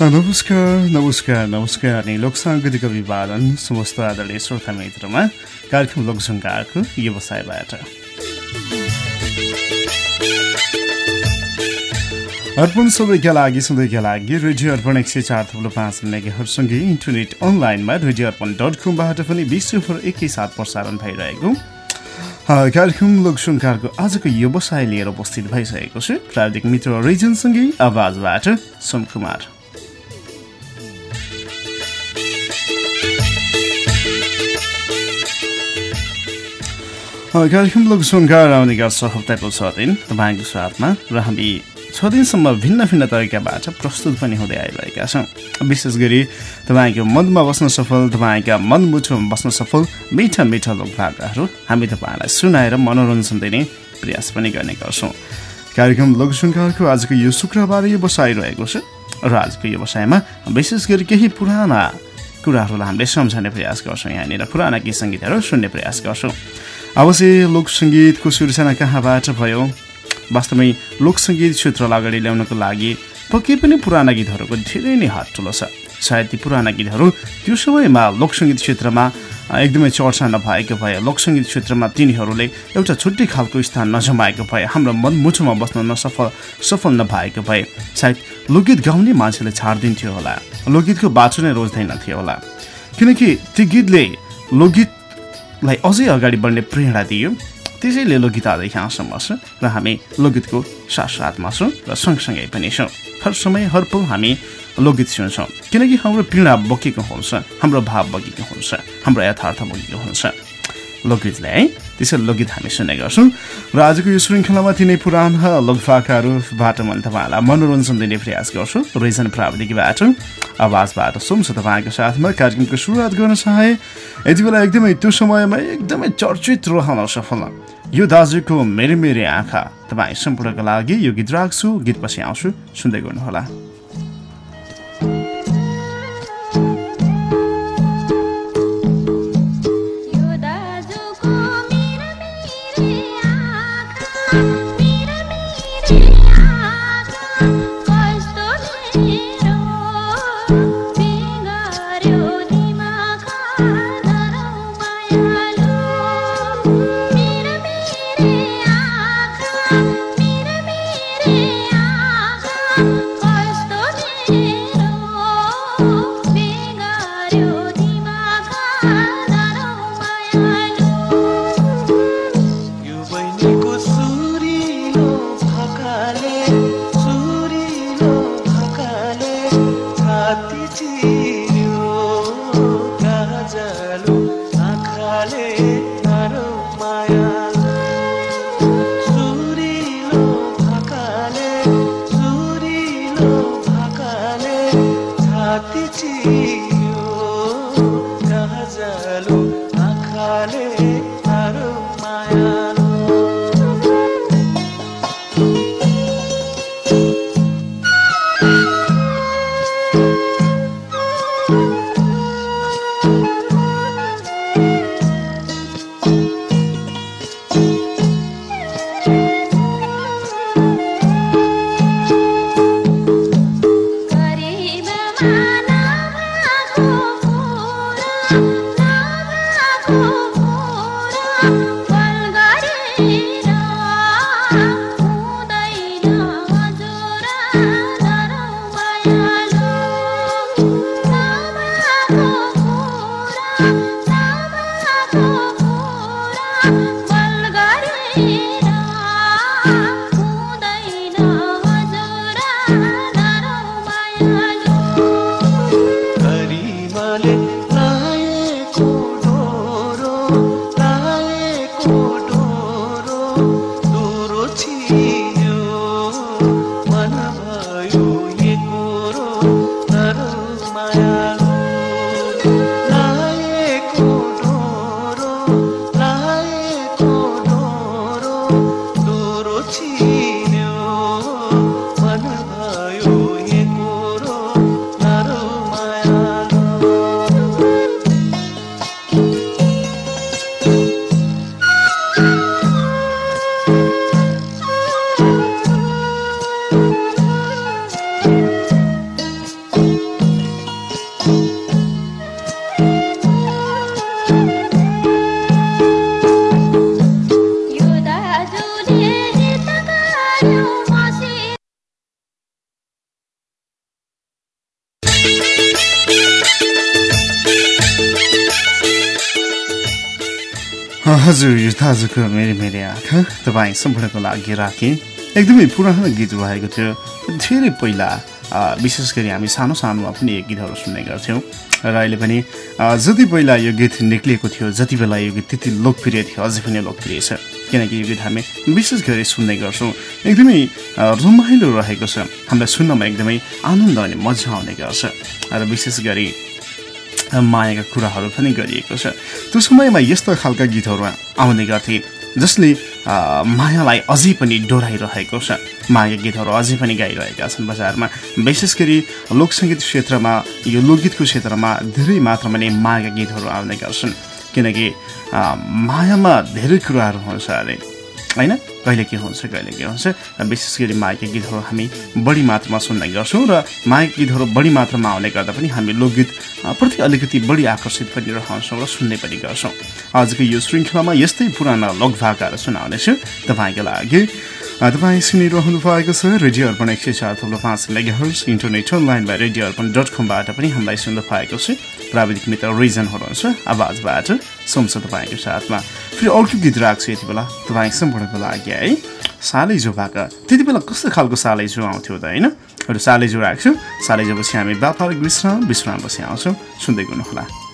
नमस्कार नमस्कार नमस्कार अनि लोकसाङ्गीतिक विवादन समस्त आदरणीय श्रोता मित्रमा कार्यक्रम लोकसङ्कारको व्यवसायबाट अर्पण सबैका लागि सधैँका लागि रेडियो अर्पण एक सय चार थप्लो पाँच मेगाहरूसँगै इन्टरनेट अनलाइनमा रेडियो अर्पण डट कमबाट पनि विश्वभर एकैसाथ प्रसारण भइरहेको कार्यक्रम लोकसङ्कारको आजको व्यवसाय लिएर उपस्थित भइसकेको छु प्राविधिक मित्र रिजनसँगै आवाजबाट सोम कार्यक्रम लोकसङ्कार आउने गर्छ हप्ताको छ दिन तपाईँको साथमा र हामी छ दिनसम्म भिन्न भिन्न तरिकाबाट प्रस्तुत पनि हुँदै आइरहेका छौँ। विशेष गरी तपाईँको मनमा बस्न सफल तपाईँका मनमुठुमा बस्न सफल मिठा मिठा लोकभाकाहरू हामी तपाईँलाई सुनाएर मनोरञ्जन दिने प्रयास पनि गर्ने गर्छौँ। कार्यक्रम लोकसङ्कारको आजको यो शुक्रबार व्यवसाय रहेको छ। र आजको व्यवसायमा विशेष गरी केही पुराना कुराहरूलाई हामीले सम्झाउने प्रयास गर्छौँ। यहाँनिर पुराना गीत सङ्गीतहरू सुन्ने प्रयास गर्छौँ। अवश्य लोकसङ्गीतको सिर्जना कहाँबाट भयो? वास्तवमै लोकसङ्गीत क्षेत्रलाई अगाडि ल्याउनको लागि पक्कै पनि पुराना गीतहरूको धेरै नै हात ठुलो छ। सायद ती पुराना गीतहरू त्यो समयमा लोकसङ्गीत क्षेत्रमा एकदमै चर्चा नभएको भए लोकसङ्गीत क्षेत्रमा तिनीहरूले एउटा छुट्टै खालको स्थान नजमाएको भए हाम्रो मनमुठुमा बस्न नसफल सफल नभएको भए सायद लोकगीत गाउने मान्छेले छाडिदिन्थ्यो होला। लोकगीतको बाटो नै रोज्दैनथ्यो होला। किनकि ती गीतले लोकगीतलाई अझै अगाडि बढ्ने प्रेरणा दियो। त्यसैले लोकगीत आधा यहाँसम्म छ र हामी लोकगीतको साथसाथमा छौँ र सँगसँगै पनि छौँ। हर समय हर पल हामी लोकगीत सुन्छौँ। किनकि हाम्रो पीडा बोकेको हुन्छ हाम्रो भाव बगेको हुन्छ हाम्रो यथार्थ बगेको हुन्छ। लोकगीतले है? त्यसरी लोकगीत हामी सुन्ने गर्छौँ। र आजको यो श्रृङ्खलामा तिनै पुराना लोकफाकाहरूबाट मैले तपाईँहरूलाई मनोरञ्जन दिने प्रयास गर्छु। रिजन प्राविधिकबाट आवाजबाट सुन्छ तपाईँको साथमा। कार्यक्रमको सुरुवात गर्न चाहे यति बेला एकदमै त्यो समयमा एकदमै चर्चित रहन सफल। यो दाजुको मेरी मेरी आँखा तपाईँ सम्पूर्णको लागि यो गीत राख्छु। गीत पछि आउँछु सुन्दै गर्नुहोला। दाजुको मेरो मेरो आँखा तपाईँ सम्पूर्णको लागि राखेँ। एकदमै पुरानो गीत भएको थियो। धेरै पहिला विशेष गरी हामी सानो सानोमा पनि यो गीतहरू सुन्ने गर्थ्यौँ। र अहिले पनि जति पहिला यो गीत निक्लिएको थियो जति बेला यो गीत त्यति लोकप्रिय थियो अझै पनि लोकप्रिय छ। किनकि यो गीत हामी विशेष गरी सुन्ने गर्छौँ। एकदमै रमाइलो रहेको छ। हामीलाई सुन्नमा एकदमै आनन्द अनि मजा आउने गर्छ। र विशेष गरी मायाका कुराहरू पनि गरिएको छ। त्यो समयमा यस्तो खालका गीतहरू आउने गर्थे जसले मायालाई अझै पनि डोराइरहेको छ। मायाका गीतहरू अझै पनि गाइरहेका छन् बजारमा। विशेष गरी लोकसङ्गीत क्षेत्रमा यो लोकगीतको क्षेत्रमा धेरै मात्रामा नै मायाका गीतहरू आउने गर्छन्। किनकि मायामा धेरै कुराहरू हुन्छ अरे। होइन? कहिले के हुन्छ कहिले के हुन्छ? विशेष गरी माइका गीतहरू हामी बढी मात्रामा सुन्ने गर्छौँ र माइक गीतहरू बढी मात्रामा आउने गर्दा पनि हामी लोकगीत प्रति अलिकति बढी आकर्षित पनि रहन्छौँ र सुन्ने पनि गर्छौँ। आजको यो श्रृङ्खलामा यस्तै पुराना लोकभाकाहरू सुनाउनेछु। तपाईँको लागि तपाईँ सुनिरहनु भएको छ रेडियो अर्पण एक सय चार थप्लो पाँच मेगाहर्स इन्टरनेट अनलाइनमा रेडियो अर्पण डट कमबाट पनि हामीलाई सुन्नु पाएको छ। प्राविधिक मित्र रिजन हुनुहुन्छ। आवाजबाट सुन्छ तपाईँको साथमा। फेरि अर्को गीत राख्छु यति बेला। तपाईँ सम्पूर्णको लागि है। सालैजो भाका त्यति बेला कस्तो खालको सालैजो आउँथ्यो त होइन? एउटा सालैजो राख्छु। सालैजोपछि हामी व्यापारिक विश्राम विश्रामपछि आउँछौँ। सुन्दै गर्नुहोला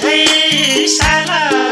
黑山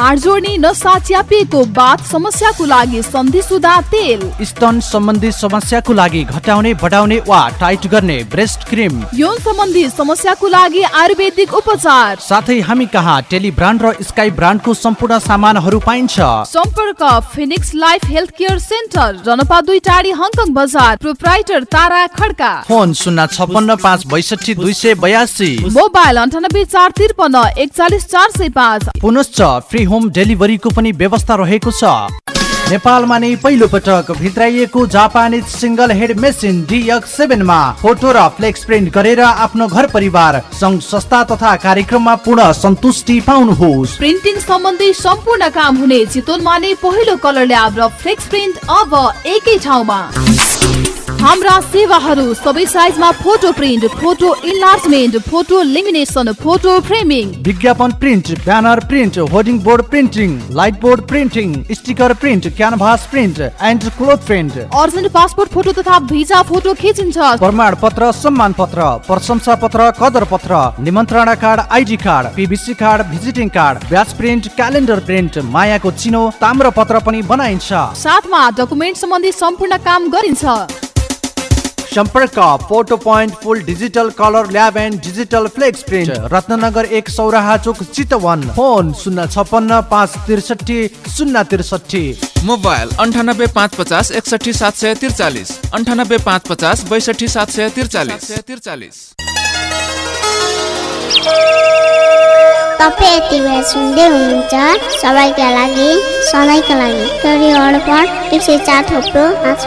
हाड जोड्ने नसा च्यापिएको बाथ समस्याको लागि सन्धि सुधा तेल। स्तन सम्बन्धी समस्याको लागि घटाउने बढाउने वा टाइट गर्ने ब्रेस्ट क्रिम। यौन सम्बन्धी समस्याको लागि आयुर्वेदिक उपचार। साथै हामी कहाँ टेली ब्रान्ड र स्काई ब्रान्डको सम्पूर्ण सामानहरू पाइन्छ। सम्पर्क Phoenix life health care centre जनपा दुई टाढी हङकङ बजार प्रोप्राइटर तारा खड्का। फोन शून्य छपन्न पाँच बैसठी दुई सय बयासी। मोबाइल अन्ठानब्बे चार त्रिपन्न एकचालिस चार सय पाँच। पुनश्च फ्री होम डेलिभरीको पनि व्यवस्था रहेको छ। नेपालमा नै पहिलो पटक भित्राइएको Japanese single head machine DX सेभेनमा photo र फ्लेक्स प्रिन्ट गरेर आफ्नो घर परिवार सङ्घ संस्था तथा कार्यक्रममा पूर्ण सन्तुष्टि पाउनुहोस्। प्रिन्टिङ सम्बन्धी सम्पूर्ण काम हुने चितवनमा नै पहिलो कलर ल्याब र फ्लेक्स प्रिन्ट अब एकै ठाउँमा। हाम्रा सेवाहरू सबै साइजमा photo print photo enlargement photo lamination photo framing विज्ञापन print banner print hoarding board printing light board printing sticker print canvas print and cloth print urgent passport photo तथा भिजा फोटो खिचिन्छ। प्रमाण पत्र सम्मान पत्र प्रशंसा पत्र कदर पत्र निमन्त्रणा card ID card PVC card visiting card badge print calendar print मायाको चिनो ताम्र पत्र पनि बनाइन्छ। साथमा डकुमेन्ट सम्बन्धी सम्पूर्ण काम गरिन्छ। सम्पर्क photo point full digital colour lab and digital flex print Ratnanagar एक सौराहा चोक चितवन। फोन शून्य छपन्न पाँच त्रिसठी शून्य त्रिसठी। मोबाइल अन्ठानब्बे पाँच पचास एकसठी सात सय त्रिचालिस। अन्ठानब्बे पाँच पचास बैसठी सात सय त्रिचालिस। त्रिचालिस। तपाईँ यति बेला सुन्दै हुनुहुन्छ सबैका लागि सधैँका लागि। टोरी अर्पण एक सय चार थोप्रो पाँच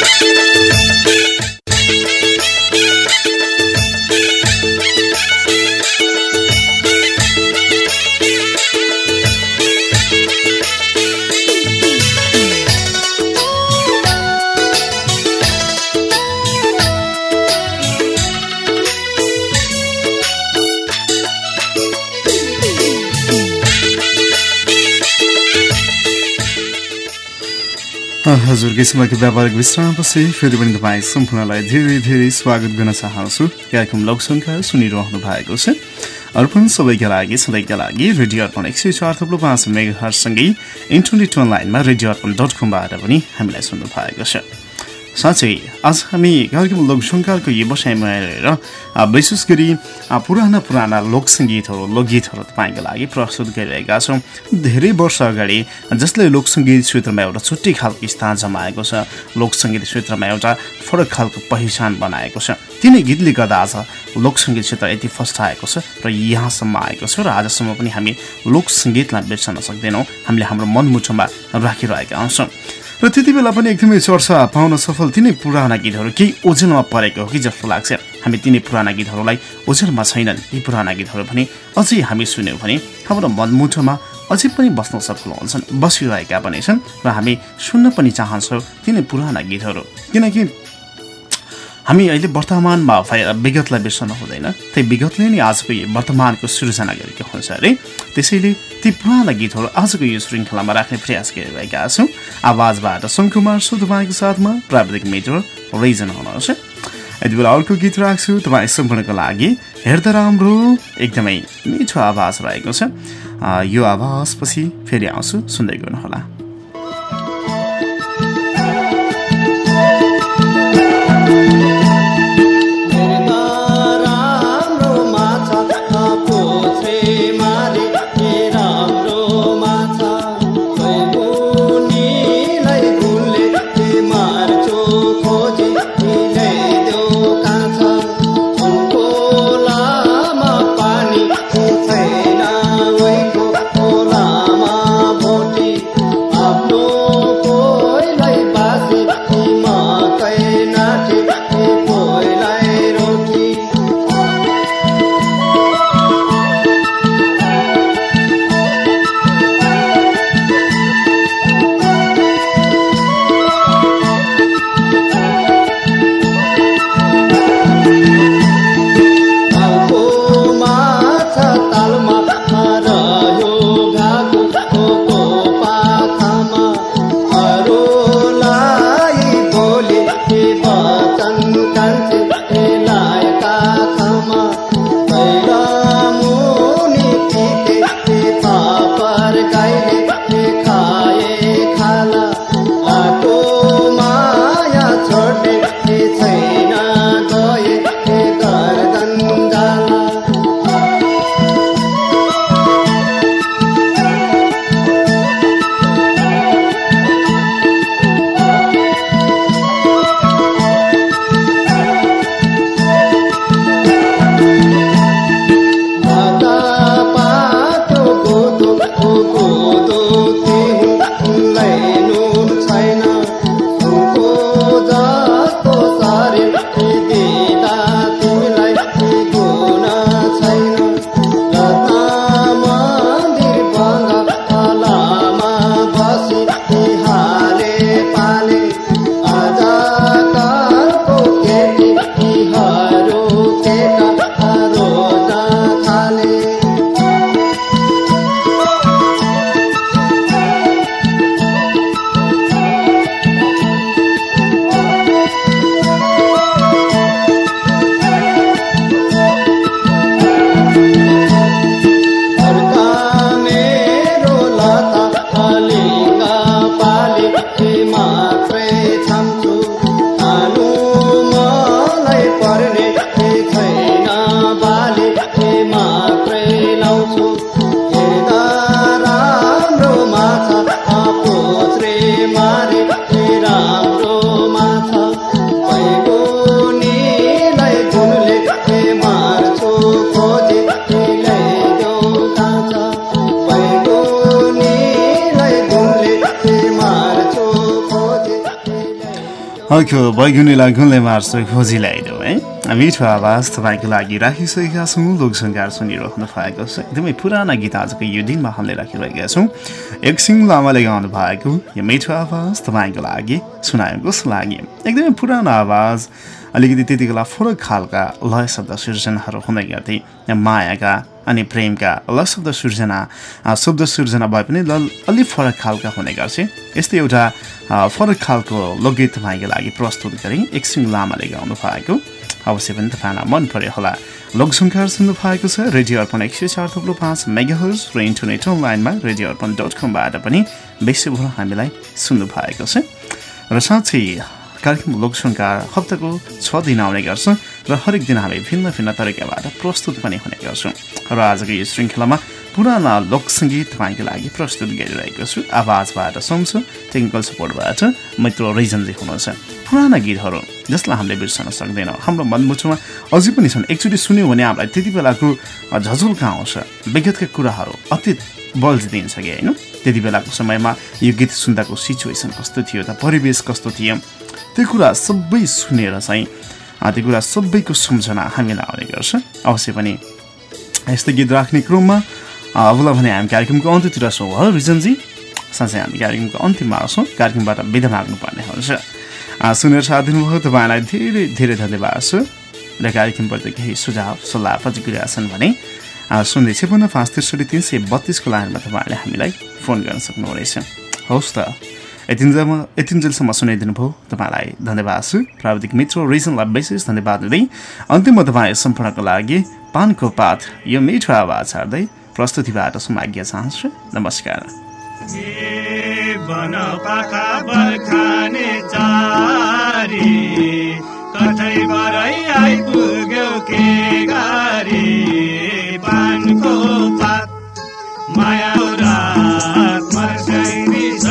हजुरकै समयको व्यापारिक विश्रामपछि फेरि पनि तपाईँ सम्पूर्णलाई धेरै धेरै स्वागत गर्न चाहन्छु। कार्यक्रम लोकसङ्ख्या सुनिरहनु भएको छ। अर्पण सबैका लागि सधैँका लागि रेडियो अर्पण एक सय चार थप्लो पाँच मेगाहरूसँगै इन्टरनेट अनलाइनमा रेडियो अर्पण डट कमबाट पनि हामीलाई सुन्नु भएको छ। साँच्चै आज हामी कार्यक्रम लोकसङ्कारको व्यवसायमा रहेर अ, विशेष गरी पुराना पुराना लोकसङ्गीतहरू लोकगीतहरू तपाईँको लागि प्रस्तुत गरिरहेका छौँ। धेरै वर्ष अगाडि जसले लोकसङ्गीत क्षेत्रमा एउटा छुट्टै खालको स्थान जमाएको छ लोकसङ्गीत क्षेत्रमा एउटा फरक खालको पहिचान बनाएको छ। तिनै गीतले गर्दा आज लोकसङ्गीत क्षेत्र यति फस्टाएको छ र यहाँसम्म आएको छ र आजसम्म पनि हामी लोकसङ्गीतलाई बिर्सन सक्दैनौँ हामीले हाम्रो मनमुटुमा राखिरहेका हुन्छौँ। र त्यति बेला पनि एकदमै चर्चा पाउन सफल तिनै पुराना गीतहरू केही ओझेलमा परेको हो कि जस्तो लाग्छ। हामी तिनै पुराना गीतहरूलाई ओझेलमा छैनन्। ती पुराना गीतहरू पनि अझै हामी सुन्यौँ भने हाम्रो मनमुठोमा अझै पनि बस्न सक्नु हुन्छन् बसिरहेका पनि छन् र हामी सुन्न पनि चाहन्छौँ तिनै पुराना गीतहरू। किनकि हामी अहिले वर्तमानमा विगतलाई बिर्सन हुँदैन त्यही विगतले नै आजको यो वर्तमानको सृजना गरेको हुन्छ अरे। त्यसैले ती पुराना गीतहरू आजको यो श्रृङ्खलामा राख्ने प्रयास गरिरहेका छौँ। आवाजबाट शङ्कुमार सु तपाईँको साथमा प्राविधिक मित्र रिजन हुनुहुन्छ। यति बेला अर्को गीत राख्छु तपाईँ सम्पूर्णको लागि। हेर्दा राम्रो एकदमै मिठो आवाज रहेको छ। यो आवाजपछि फेरि आउँछु सुन्दै गर्नुहोला। अर्को बैगुनीलाई गुनले मार्छु खोजी ल्याइदेऊ है मिठो आवाज तपाईँको लागि राखिसकेका छौँ लोकसङ्कार सुनिरहनु भएको छ एकदमै पुराना गीत आजको यो दिनमा हामीले राखिरहेका छौँ एकसिङ लामाले गाउनु भएको यो मिठो आवाज तपाईँको लागि कस्तो लाग्यो एकदमै पुरानो आवाज अलिकति त्यति बेला फरक खालका लय शब्द सृजनाहरू हुँदै गर्थे। मायाका अनि प्रेमका लय शब्द सृजना अ, शब्द सृजना भए पनि ल अलिक फरक खालका हुने गर्छ। यस्तै एउटा फरक खालको लोकगीत तपाईँको लागि प्रस्तुत गरेँ एकसिङ लामाले गाउनु भएको। अवश्य पनि तपाईँलाई मन पर्यो होला। लोकसङ्कार सुन्नु भएको छ रेडियो अर्पण एक सय चार थुप्रो पाँच मेगाहर्स र इन्टरनेट अनलाइनमा रेडियो अर्पण डट कमबाट पनि विश्वभर हामीलाई सुन्नु भएको छ। र साँच्चै कार्यक्रम लोकसङ्कार हप्ताको छ दिन आउने गर्छ र हरेक दिन हामी भिन्न भिन्न तरिकाबाट प्रस्तुत पनि हुने गर्छौँ। र आजको यो श्रृङ्खलामा पुराना लोकसङ्गीत तपाईँको लागि प्रस्तुत गरिरहेको छु। आवाजबाट सुन्छु टेक्निकल सपोर्टबाट मित्र रिजनजी हुनुहुन्छ। पुराना गीतहरू जसलाई हामीले बिर्सन सक्दैनौँ। हाम्रो मनमुचुमा अझै पनि छन्। एकचोटि सुन्यो भने हामीलाई त्यति बेलाको झझुल्का आउँछ। विगतका कुराहरू अति बल्झिदिन्छ कि होइन? त्यति बेलाको समयमा यो गीत सुन्दाको सिचुएसन कस्तो थियो त परिवेश कस्तो थियो? त्यो कुरा सबै सुनेर चाहिँ त्यो कुरा सबैको सम्झना हामीलाई आउने गर्छ। अवश्य पनि यस्तै गीत राख्ने क्रममा अँ, अबलाई भने हामी कार्यक्रमको अन्त्यतिर छौँ। है रिजनजी। साँच्चै हामी कार्यक्रमको अन्तिममा छौँ। कार्यक्रमबाट बिदा माग्नुपर्ने हुन्छ। सुनेर साथ दिनुभयो। तपाईँलाई धेरै धेरै धन्यवाद छ। र कार्यक्रमप्रति केही सुझाव सल्लाह प्रतिक्रिया छन् भने शून्य छेपन्न पाँच त्रिसठी तिन सय बत्तिसको लाइनमा तपाईँले हामीलाई फोन गर्न सक्नुहुनेछ। हवस् त। यतिन्जेलमा यतिन्जेलसम्म सुनाइदिनु भयो। तपाईँलाई धन्यवाद छु प्राविधिक मित्र रिजनलाई विशेष धन्यवाद दिँदै अन्तिममा तपाईँ सम्पूर्णको लागि पानको पात यो मिठो आवाज छाड्दै प्रस्तुतिबाट समाज्ञा चाहन्छु नमस्कार। माया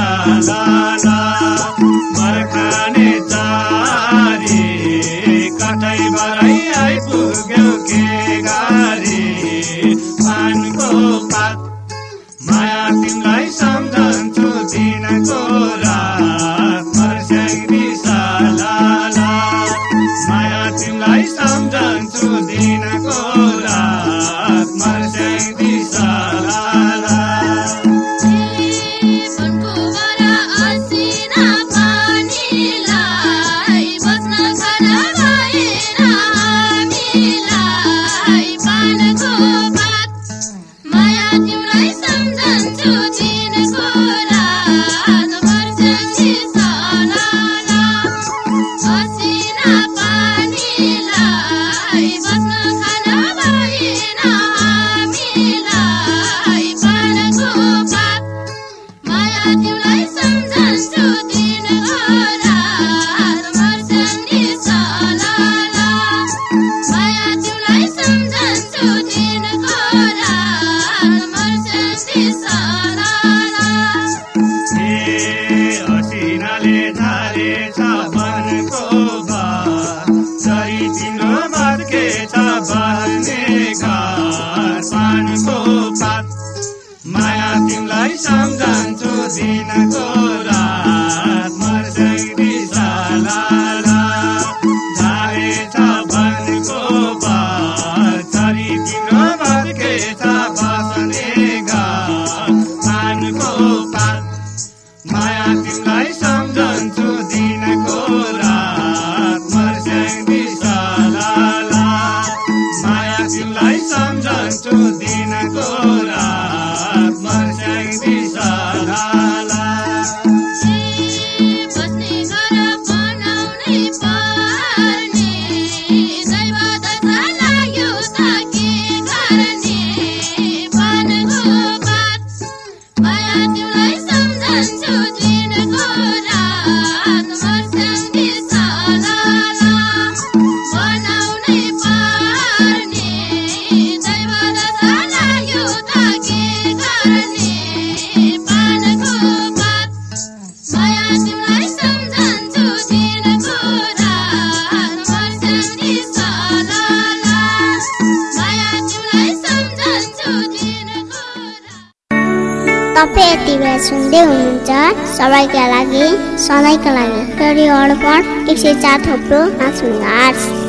रात मर्स्याइनी साला that you life sometimes understood. corazón. सधैँका लागि रेडियो अर्पण एक सय चार थोप्रो पाँच मेगा आर्ट्स।